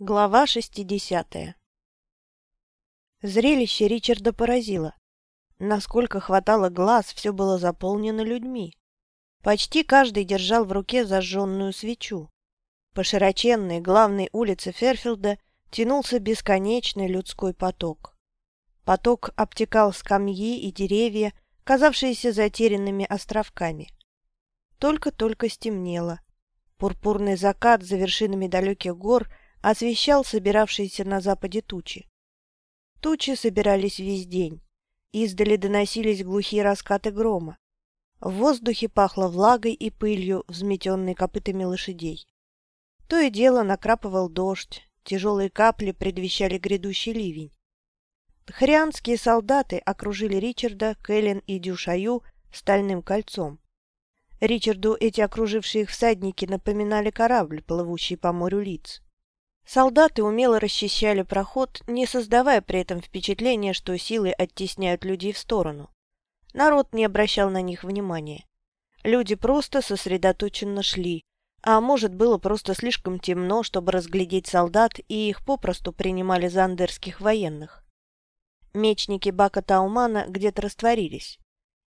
Глава 60 Зрелище Ричарда поразило. Насколько хватало глаз, все было заполнено людьми. Почти каждый держал в руке зажженную свечу. По широченной главной улице Ферфилда тянулся бесконечный людской поток. Поток обтекал скамьи и деревья, казавшиеся затерянными островками. Только-только стемнело. Пурпурный закат за вершинами далеких гор – освещал собиравшиеся на западе тучи. Тучи собирались весь день. Издали доносились глухие раскаты грома. В воздухе пахло влагой и пылью, взметенной копытами лошадей. То и дело накрапывал дождь, тяжелые капли предвещали грядущий ливень. Хрианские солдаты окружили Ричарда, Кэлен и Дюшаю стальным кольцом. Ричарду эти окружившие их всадники напоминали корабль, плывущий по морю лиц. Солдаты умело расчищали проход, не создавая при этом впечатления, что силы оттесняют людей в сторону. Народ не обращал на них внимания. Люди просто сосредоточенно шли, а может, было просто слишком темно, чтобы разглядеть солдат, и их попросту принимали за андерских военных. Мечники Бака Таумана где-то растворились.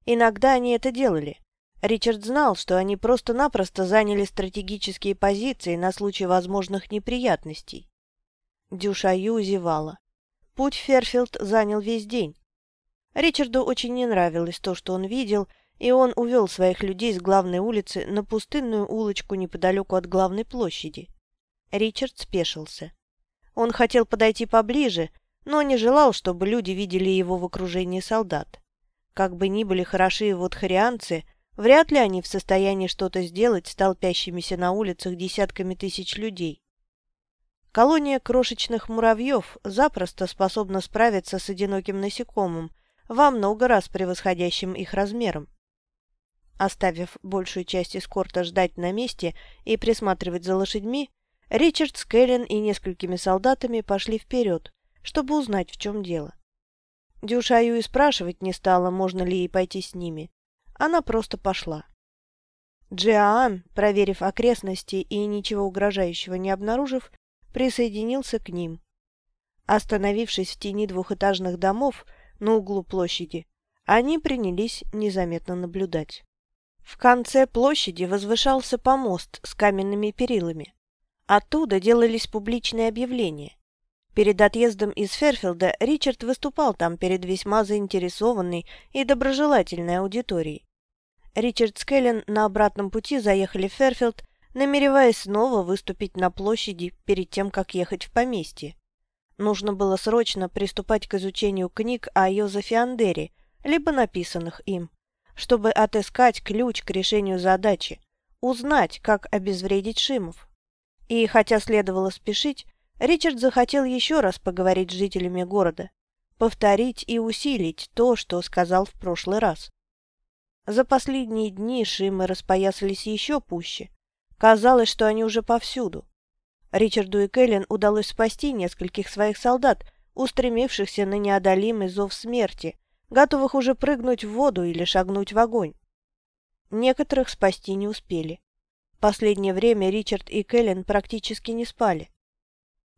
Иногда они это делали, Ричард знал, что они просто-напросто заняли стратегические позиции на случай возможных неприятностей. Дюшаю зевала. Путь Ферфилд занял весь день. Ричарду очень не нравилось то, что он видел, и он увел своих людей с главной улицы на пустынную улочку неподалеку от главной площади. Ричард спешился. Он хотел подойти поближе, но не желал, чтобы люди видели его в окружении солдат. Как бы ни были хороши его тхарианцы, Вряд ли они в состоянии что-то сделать с толпящимися на улицах десятками тысяч людей. Колония крошечных муравьев запросто способна справиться с одиноким насекомым, во много раз превосходящим их размером. Оставив большую часть эскорта ждать на месте и присматривать за лошадьми, Ричард с Кэлен и несколькими солдатами пошли вперед, чтобы узнать, в чем дело. Дюшаю и спрашивать не стала, можно ли ей пойти с ними. Она просто пошла. Джиаан, проверив окрестности и ничего угрожающего не обнаружив, присоединился к ним. Остановившись в тени двухэтажных домов на углу площади, они принялись незаметно наблюдать. В конце площади возвышался помост с каменными перилами. Оттуда делались публичные объявления. Перед отъездом из Ферфилда Ричард выступал там перед весьма заинтересованной и доброжелательной аудиторией. Ричард с Кэлен на обратном пути заехали в Ферфилд, намереваясь снова выступить на площади перед тем, как ехать в поместье. Нужно было срочно приступать к изучению книг о Йозефе Андере, либо написанных им, чтобы отыскать ключ к решению задачи, узнать, как обезвредить Шимов. И хотя следовало спешить, Ричард захотел еще раз поговорить с жителями города, повторить и усилить то, что сказал в прошлый раз. За последние дни Шимы распоясались еще пуще. Казалось, что они уже повсюду. Ричарду и Кэлен удалось спасти нескольких своих солдат, устремившихся на неодолимый зов смерти, готовых уже прыгнуть в воду или шагнуть в огонь. Некоторых спасти не успели. Последнее время Ричард и Кэлен практически не спали.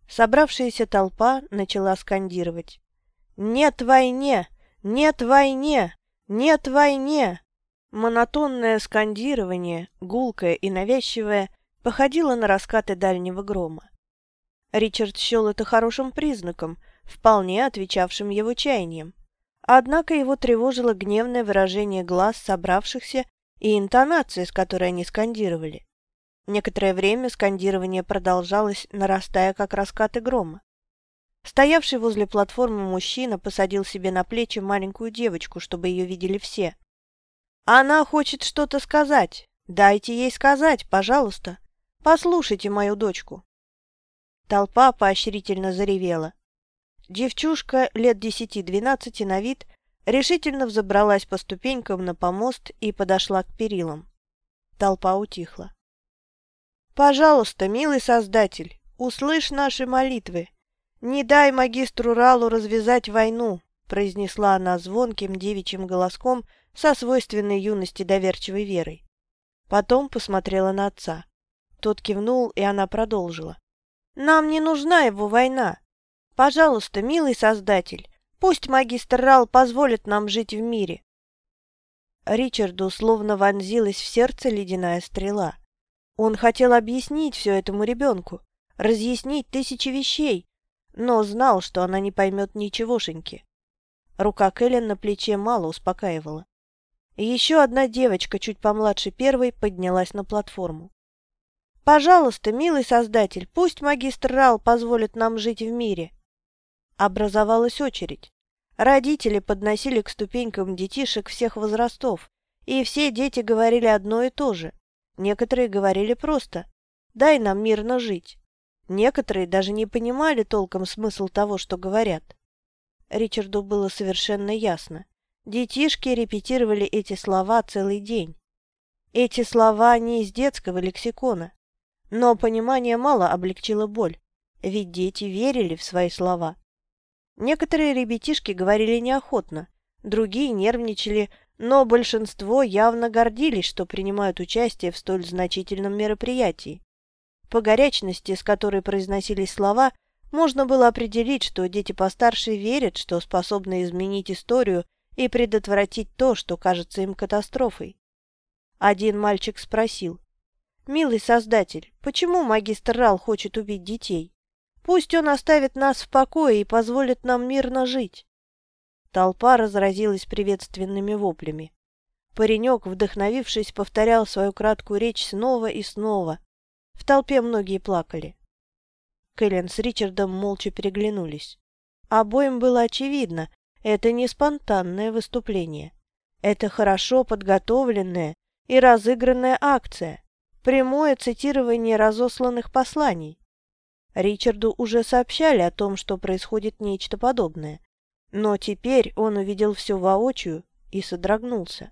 Собравшаяся толпа начала скандировать. «Нет войне! Нет войне! Нет войне!» Монотонное скандирование, гулкое и навязчивое, походило на раскаты дальнего грома. Ричард счел это хорошим признаком, вполне отвечавшим его чаяниям. Однако его тревожило гневное выражение глаз собравшихся и интонация, с которой они скандировали. Некоторое время скандирование продолжалось, нарастая, как раскаты грома. Стоявший возле платформы мужчина посадил себе на плечи маленькую девочку, чтобы ее видели все. Она хочет что-то сказать. Дайте ей сказать, пожалуйста. Послушайте мою дочку. Толпа поощрительно заревела. Девчушка лет десяти-двенадцати на вид решительно взобралась по ступенькам на помост и подошла к перилам. Толпа утихла. «Пожалуйста, милый Создатель, услышь наши молитвы. Не дай магистру Ралу развязать войну», произнесла она звонким девичьим голоском, со свойственной юности доверчивой верой. Потом посмотрела на отца. Тот кивнул, и она продолжила. Нам не нужна его война. Пожалуйста, милый Создатель, пусть магистр Рал позволит нам жить в мире. Ричарду словно вонзилась в сердце ледяная стрела. Он хотел объяснить все этому ребенку, разъяснить тысячи вещей, но знал, что она не поймет ничегошеньки. Рука Кэлен на плече мало успокаивала. Еще одна девочка, чуть помладше первой, поднялась на платформу. «Пожалуйста, милый создатель, пусть магистр Рал позволит нам жить в мире». Образовалась очередь. Родители подносили к ступенькам детишек всех возрастов, и все дети говорили одно и то же. Некоторые говорили просто «дай нам мирно жить». Некоторые даже не понимали толком смысл того, что говорят. Ричарду было совершенно ясно. Детишки репетировали эти слова целый день. Эти слова не из детского лексикона. Но понимание мало облегчило боль, ведь дети верили в свои слова. Некоторые ребятишки говорили неохотно, другие нервничали, но большинство явно гордились, что принимают участие в столь значительном мероприятии. По горячности, с которой произносились слова, можно было определить, что дети постарше верят, что способны изменить историю и предотвратить то, что кажется им катастрофой. Один мальчик спросил, «Милый Создатель, почему магистр Рал хочет убить детей? Пусть он оставит нас в покое и позволит нам мирно жить». Толпа разразилась приветственными воплями. Паренек, вдохновившись, повторял свою краткую речь снова и снова. В толпе многие плакали. Кэлен с Ричардом молча переглянулись. Обоим было очевидно, это не спонтанное выступление. Это хорошо подготовленная и разыгранная акция, прямое цитирование разосланных посланий. Ричарду уже сообщали о том, что происходит нечто подобное, но теперь он увидел все воочию и содрогнулся.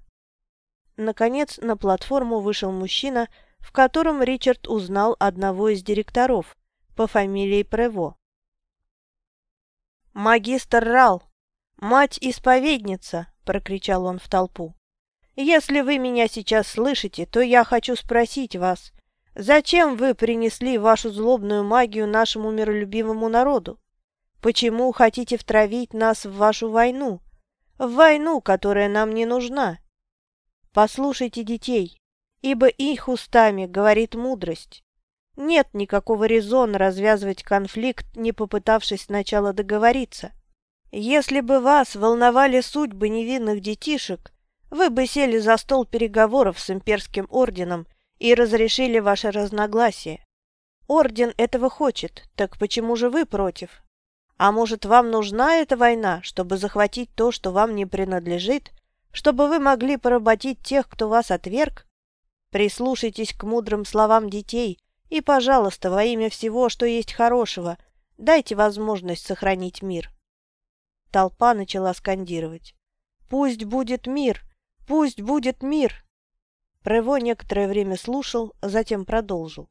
Наконец на платформу вышел мужчина, в котором Ричард узнал одного из директоров по фамилии Прево. «Магистр Рал!» «Мать-исповедница!» – прокричал он в толпу. «Если вы меня сейчас слышите, то я хочу спросить вас, зачем вы принесли вашу злобную магию нашему миролюбивому народу? Почему хотите втравить нас в вашу войну? В войну, которая нам не нужна? Послушайте детей, ибо их устами говорит мудрость. Нет никакого резона развязывать конфликт, не попытавшись сначала договориться. Если бы вас волновали судьбы невинных детишек, вы бы сели за стол переговоров с имперским орденом и разрешили ваши разногласия. Орден этого хочет, так почему же вы против? А может, вам нужна эта война, чтобы захватить то, что вам не принадлежит, чтобы вы могли поработить тех, кто вас отверг? Прислушайтесь к мудрым словам детей и, пожалуйста, во имя всего, что есть хорошего, дайте возможность сохранить мир. Толпа начала скандировать. «Пусть будет мир! Пусть будет мир!» Прево некоторое время слушал, а затем продолжил.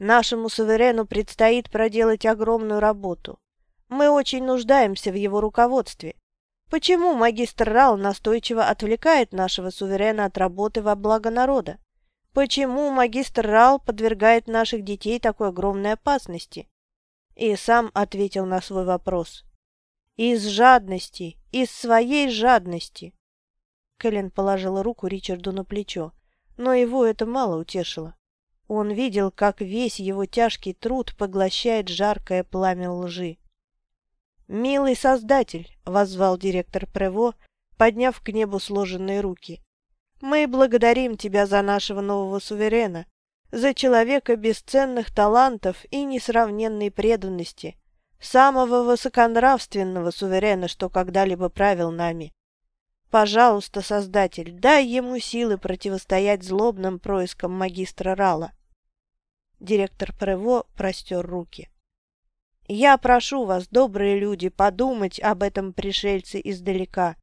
«Нашему суверену предстоит проделать огромную работу. Мы очень нуждаемся в его руководстве. Почему магистр Рал настойчиво отвлекает нашего суверена от работы во благо народа? Почему магистр Рал подвергает наших детей такой огромной опасности?» И сам ответил на свой вопрос. Из жадности, из своей жадности. Кэлен положила руку Ричарду на плечо, но его это мало утешило. Он видел, как весь его тяжкий труд поглощает жаркое пламя лжи. «Милый Создатель!» — воззвал директор Прево, подняв к небу сложенные руки. «Мы благодарим Тебя за нашего нового суверена, за человека бесценных талантов и несравненной преданности, самого высоконравственного суверена, что когда-либо правил нами. Пожалуйста, Создатель, дай ему силы противостоять злобным проискам магистра Рала. Директор Прево простер руки. Я прошу вас, добрые люди, подумать об этом пришельце издалека,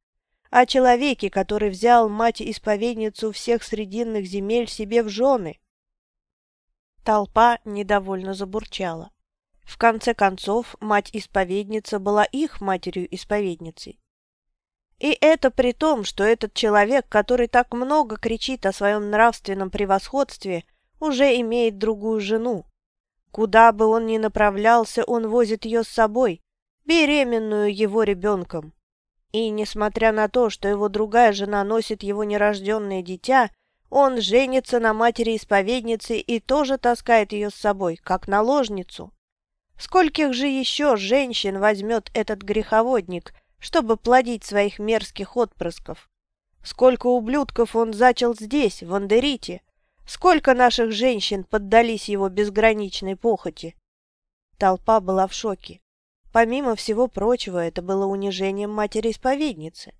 о человеке, который взял мать-исповедницу всех срединных земель себе в жены. Толпа недовольно забурчала. В конце концов, мать-исповедница была их матерью-исповедницей. И это при том, что этот человек, который так много кричит о своем нравственном превосходстве, уже имеет другую жену. Куда бы он ни направлялся, он возит ее с собой, беременную его ребенком. И, несмотря на то, что его другая жена носит его нерожденное дитя, он женится на матери-исповедницы и тоже таскает ее с собой, как наложницу. Скольких же еще женщин возьмет этот греховодник, чтобы плодить своих мерзких отпрысков? Сколько ублюдков он зачал здесь, в Андерите? Сколько наших женщин поддались его безграничной похоти? Толпа была в шоке. Помимо всего прочего, это было унижением матери-исповедницы.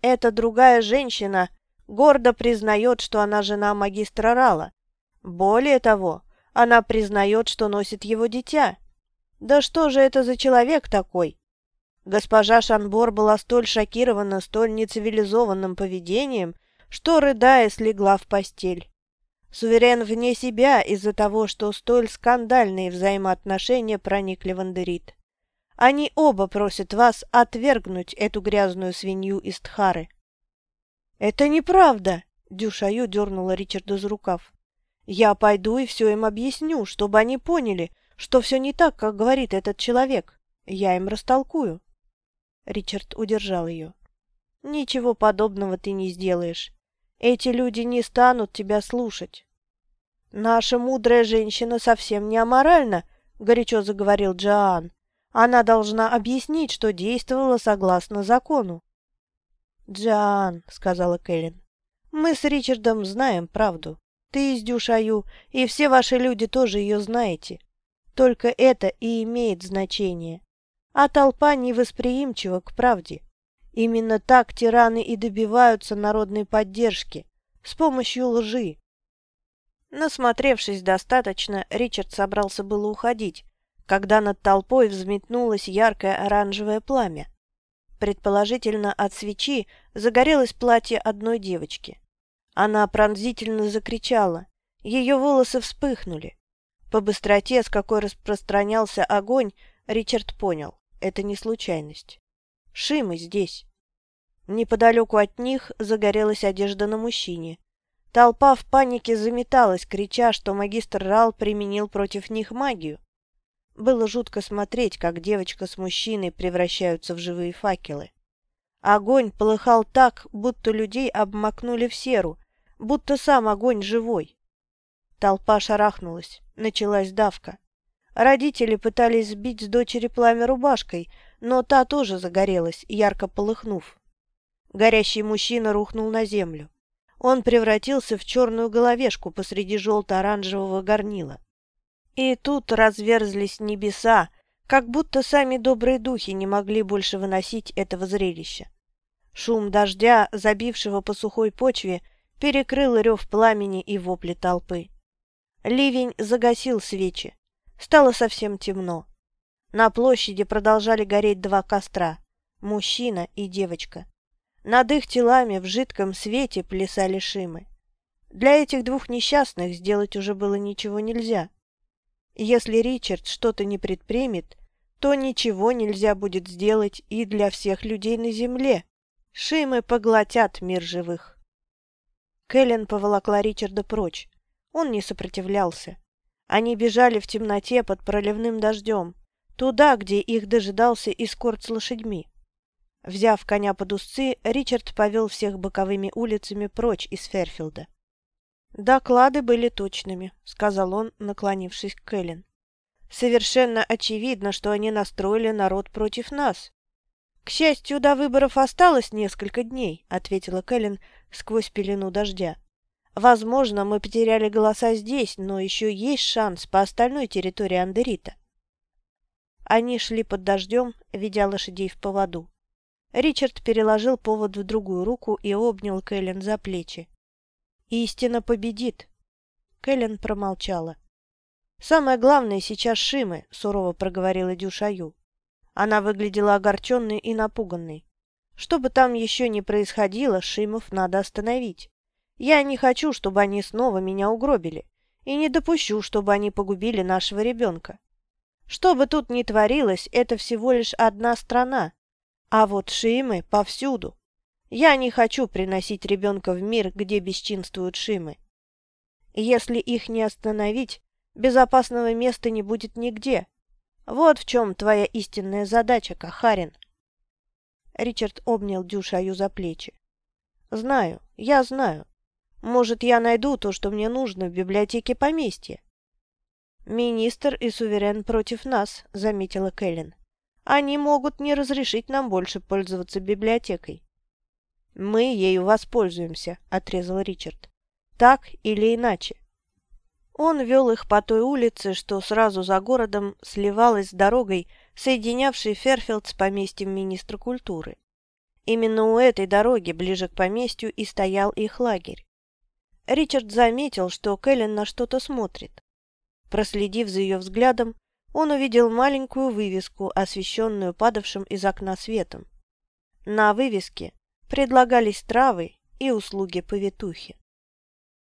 Эта другая женщина гордо признает, что она жена магистра Рала. Более того, она признает, что носит его дитя. Да что же это за человек такой? Госпожа Шанбор была столь шокирована столь нецивилизованным поведением, что, рыдая, слегла в постель. Суверен вне себя из-за того, что столь скандальные взаимоотношения проникли в Андерит. Они оба просят вас отвергнуть эту грязную свинью из Тхары. «Это неправда!» — Дюшаю дернула Ричарда за рукав. «Я пойду и все им объясню, чтобы они поняли, что все не так, как говорит этот человек. Я им растолкую». Ричард удержал ее. «Ничего подобного ты не сделаешь. Эти люди не станут тебя слушать». «Наша мудрая женщина совсем не аморальна», — горячо заговорил Джоан. Она должна объяснить, что действовала согласно закону. «Джан», — сказала Кэлен, — «мы с Ричардом знаем правду. Ты из Дюшаю, и все ваши люди тоже ее знаете. Только это и имеет значение. А толпа невосприимчива к правде. Именно так тираны и добиваются народной поддержки, с помощью лжи». Насмотревшись достаточно, Ричард собрался было уходить, когда над толпой взметнулось яркое оранжевое пламя. Предположительно, от свечи загорелось платье одной девочки. Она пронзительно закричала. Ее волосы вспыхнули. По быстроте, с какой распространялся огонь, Ричард понял – это не случайность. Шимы здесь. Неподалеку от них загорелась одежда на мужчине. Толпа в панике заметалась, крича, что магистр Рал применил против них магию. Было жутко смотреть, как девочка с мужчиной превращаются в живые факелы. Огонь полыхал так, будто людей обмакнули в серу, будто сам огонь живой. Толпа шарахнулась, началась давка. Родители пытались сбить с дочери пламя рубашкой, но та тоже загорелась, ярко полыхнув. Горящий мужчина рухнул на землю. Он превратился в черную головешку посреди желто-оранжевого горнила. И тут разверзлись небеса, как будто сами добрые духи не могли больше выносить этого зрелища. Шум дождя, забившего по сухой почве, перекрыл рев пламени и вопли толпы. Ливень загасил свечи. Стало совсем темно. На площади продолжали гореть два костра – мужчина и девочка. Над их телами в жидком свете плясали шимы. Для этих двух несчастных сделать уже было ничего нельзя. Если Ричард что-то не предпримет, то ничего нельзя будет сделать и для всех людей на земле. Шимы поглотят мир живых. Кэлен поволокла Ричарда прочь. Он не сопротивлялся. Они бежали в темноте под проливным дождем, туда, где их дожидался эскорт с лошадьми. Взяв коня под узцы, Ричард повел всех боковыми улицами прочь из Ферфилда. «Доклады были точными», — сказал он, наклонившись к Кэлен. «Совершенно очевидно, что они настроили народ против нас». «К счастью, до выборов осталось несколько дней», — ответила Кэлен сквозь пелену дождя. «Возможно, мы потеряли голоса здесь, но еще есть шанс по остальной территории Андерита». Они шли под дождем, ведя лошадей в поводу. Ричард переложил повод в другую руку и обнял Кэлен за плечи. Истина победит. Кэлен промолчала. «Самое главное сейчас Шимы», — сурово проговорила Дюшаю. Она выглядела огорченной и напуганной. Что бы там еще ни происходило, Шимов надо остановить. Я не хочу, чтобы они снова меня угробили, и не допущу, чтобы они погубили нашего ребенка. Что бы тут ни творилось, это всего лишь одна страна, а вот Шимы повсюду. Я не хочу приносить ребенка в мир, где бесчинствуют Шимы. Если их не остановить, Безопасного места не будет нигде. Вот в чем твоя истинная задача, Кахарин. Ричард обнял Дюшаю за плечи. «Знаю, я знаю. Может, я найду то, что мне нужно в библиотеке поместья?» «Министр и суверен против нас», — заметила Кэлен. «Они могут не разрешить нам больше пользоваться библиотекой». «Мы ею воспользуемся», — отрезал Ричард. «Так или иначе». Он вел их по той улице, что сразу за городом сливалась с дорогой, соединявшей Ферфилд с поместьем министра культуры. Именно у этой дороги, ближе к поместью, и стоял их лагерь. Ричард заметил, что Кэлен на что-то смотрит. Проследив за ее взглядом, он увидел маленькую вывеску, освещенную падавшим из окна светом. На вывеске предлагались травы и услуги повитухи.